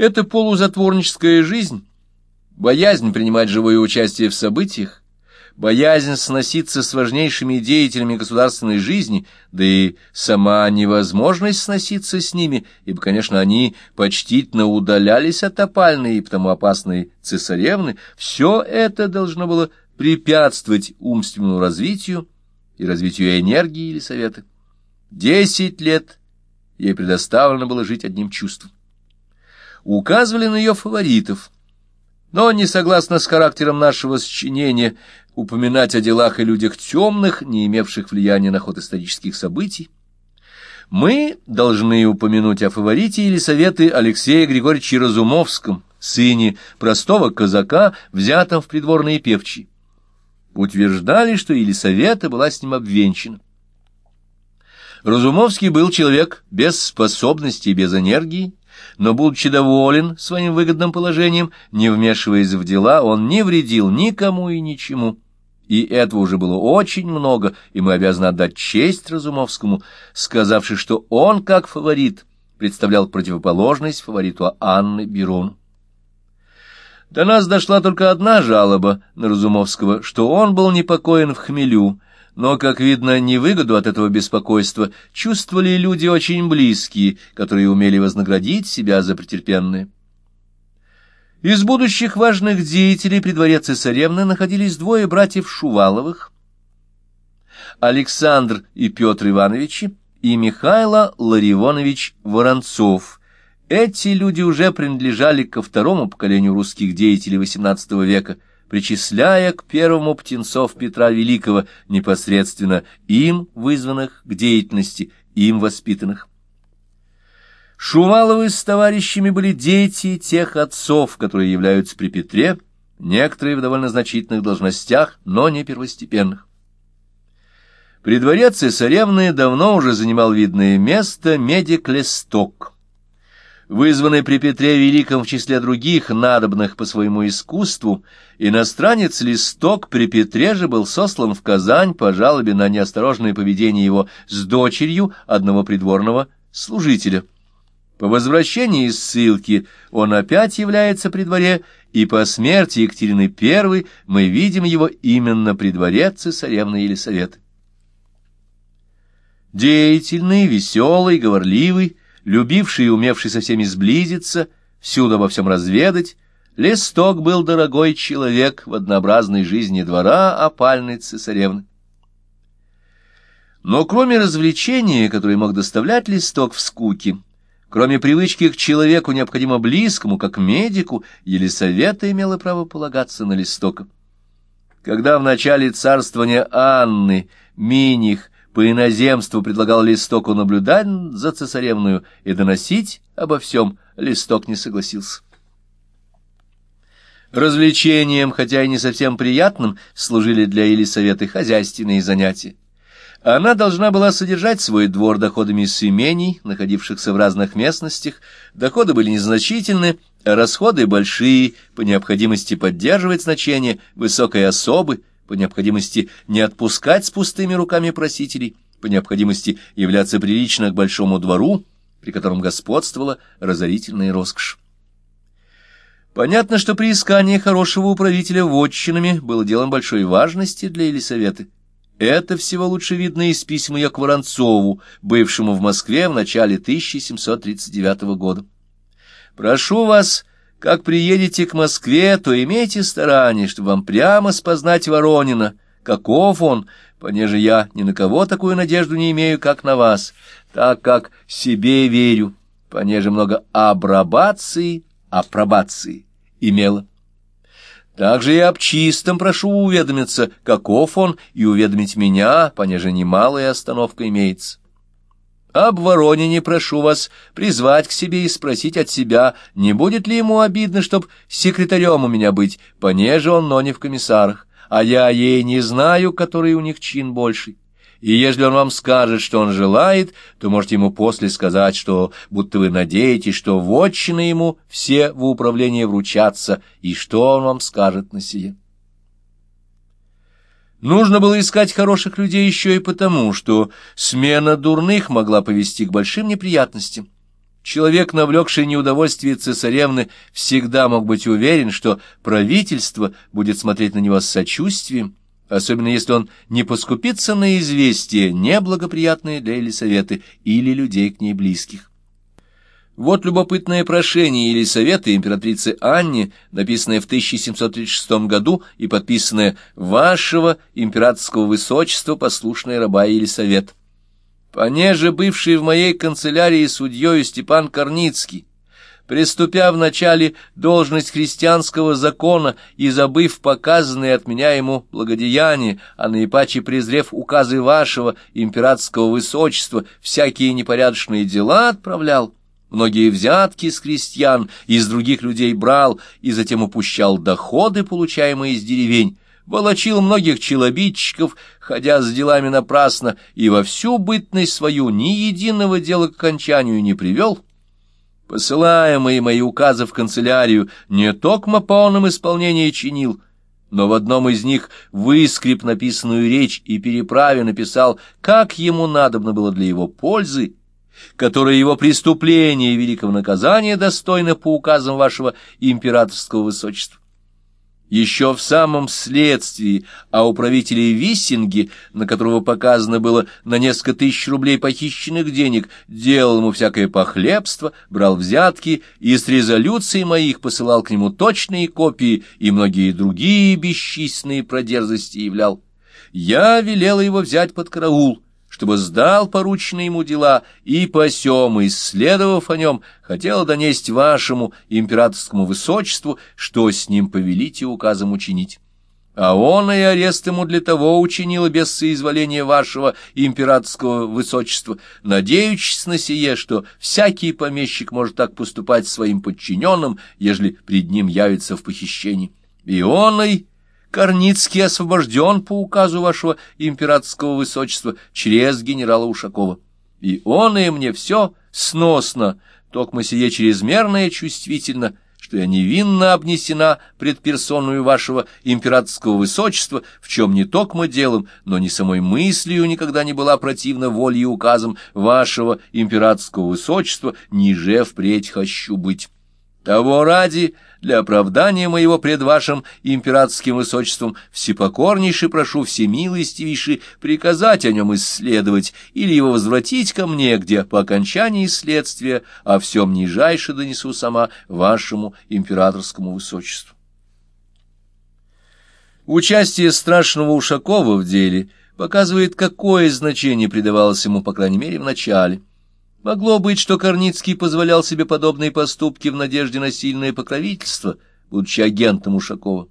Эта полузатворническая жизнь, боязнь принимать живое участие в событиях, боязнь сноситься с важнейшими деятелями государственной жизни, да и сама невозможность сноситься с ними, ибо, конечно, они почтительно удалялись от опальной и потому опасной цесаревны, все это должно было препятствовать умственному развитию и развитию энергии или совета. Десять лет ей предоставлено было жить одним чувством. Указывали на ее фаворитов, но не согласно с характером нашего сочинения упоминать о делах и людях темных, не имевших влияния на ход исторических событий, мы должны упомянуть о фаворите или советы Алексея Григорьевича Разумовском, сыне простого казака, взятом в придворные певчи утверждали, что Елисавета была с ним обвенчана. Разумовский был человек без способностей без энергии, но, будучи доволен своим выгодным положением, не вмешиваясь в дела, он не вредил никому и ничему. И этого уже было очень много, и мы обязаны отдать честь Разумовскому, сказавши, что он, как фаворит, представлял противоположность фавориту Анны Берону. До нас дошла только одна жалоба на Разумовского, что он был непокоен в хмелю, но, как видно, невыгоду от этого беспокойства чувствовали люди очень близкие, которые умели вознаградить себя за претерпенное. Из будущих важных деятелей при дворе цесаревны находились двое братьев Шуваловых, Александр и Петр Ивановичи, и Михайло Ларивонович Воронцов – эти люди уже принадлежали ко второму поколению русских деятелей XVIII века, причисляя к первому птенцов Петра Великого непосредственно им вызванных к деятельности, им воспитанных. Шуваловы с товарищами были дети тех отцов, которые являются при Петре, некоторые в довольно значительных должностях, но не первостепенных. При дворе цесаревны давно уже занимал видное место медик Лесток вызванный при Петре Великом в числе других надобных по своему искусству, иностранец Листок при Петре же был сослан в Казань по жалобе на неосторожное поведение его с дочерью одного придворного служителя. По возвращении из ссылки он опять является при дворе, и по смерти Екатерины I мы видим его именно при дворе цесаревны Елисаветы. Деятельный, веселый, говорливый, любивший и умевший со всеми сблизиться, всюду обо всем разведать, Листок был дорогой человек в однообразной жизни двора опальной цесаревны. Но кроме развлечения, которое мог доставлять Листок в скуке, кроме привычки к человеку необходимо близкому, как медику, Елисавета имела право полагаться на Листока. Когда в начале царствования Анны Миних по иноземству предлагал Листоку наблюдать за цесаревную и доносить обо всем, Листок не согласился. Развлечением, хотя и не совсем приятным, служили для Елисаветы хозяйственные занятия. Она должна была содержать свой двор доходами с имений, находившихся в разных местностях. Доходы были незначительны, а расходы большие, по необходимости поддерживать значение высокой особы, по необходимости не отпускать с пустыми руками просителей, по необходимости являться прилично к большому двору, при котором господствовала разорительная роскошь. Понятно, что приискание хорошего управителя вотчинами было делом большой важности для Елисаветы. Это всего лучше видно из письма ее к Воронцову, бывшему в Москве в начале 1739 года. «Прошу вас как приедете к Москве, то имейте старание, чтобы вам прямо спознать Воронина, каков он, понеже я ни на кого такую надежду не имею, как на вас, так как себе верю, понеже много апробации, апробации имела. Также и об чистом прошу уведомиться, каков он, и уведомить меня, понеже немалая остановка имеется. Об Воронине прошу вас призвать к себе и спросить от себя, не будет ли ему обидно, чтоб секретарем у меня быть, понеже он, но не в комиссарах, а я ей не знаю, который у них чин больший. И если он вам скажет, что он желает, то можете ему после сказать, что будто вы надеетесь, что вотчины ему все в управление вручатся, и что он вам скажет на сие. Нужно было искать хороших людей еще и потому, что смена дурных могла повести к большим неприятностям. Человек, навлекший неудовольствие цесаревны, всегда мог быть уверен, что правительство будет смотреть на него с сочувствием, особенно если он не поскупится на известия, неблагоприятные для Елисаветы или людей к ней близких. Вот любопытное прошение Елисаветы императрицы Анне, написанное в 1736 году и подписанное «Вашего императорского высочества послушная раба Елисавет». Понеже бывший в моей канцелярии судьей Степан Корницкий, приступя вначале должность христианского закона и забыв показанные от меня ему благодеяния, а наипаче презрев указы вашего императорского высочества, всякие непорядочные дела отправлял, многие взятки с крестьян и из других людей брал и затем упущал доходы, получаемые из деревень, волочил многих челобитчиков, ходя с делами напрасно, и во всю бытность свою ни единого дела к окончанию не привел, посылаемые мои указы в канцелярию не токмо по полном исполнении чинил, но в одном из них выскреб написанную речь и переправе написал, как ему надобно было для его пользы, которое его преступление и великого наказания достойно по указам вашего императорского высочества. Еще в самом следствии о управителе Виссинге, на которого показано было на несколько тысяч рублей похищенных денег, делал ему всякое похлебство, брал взятки и с резолюцией моих посылал к нему точные копии и многие другие бесчисленные продерзости являл. Я велел его взять под караул, чтобы сдал порученные ему дела, и по сём, исследовав о нем, хотел донести вашему императорскому высочеству, что с ним повелите указом учинить. А он и арест ему для того учинил без соизволения вашего императорского высочества, надеючись на сие, что всякий помещик может так поступать своим подчиненным, ежели пред ним явится в похищении. И он и Корницкий освобожден по указу вашего императорского высочества через генерала Ушакова. И он и мне все сносно, токмо сие чрезмерное чувствительно, что я невинно обнесена пред персоною вашего императорского высочества, в чем не токмо делом, но ни самой мыслью никогда не была противна воле и указам вашего императорского высочества, ниже впредь хочу быть. Того ради для оправдания моего пред вашим императорским высочеством всепокорнейше прошу всемилостивейше приказать о нем исследовать или его возвратить ко мне, где по окончании следствия о всем нижайше донесу сама вашему императорскому высочеству. Участие страшного Ушакова в деле показывает, какое значение придавалось ему, по крайней мере, в начале. Могло быть, что Корницкий позволял себе подобные поступки в надежде на сильное покровительство, будучи агентом Ушакова.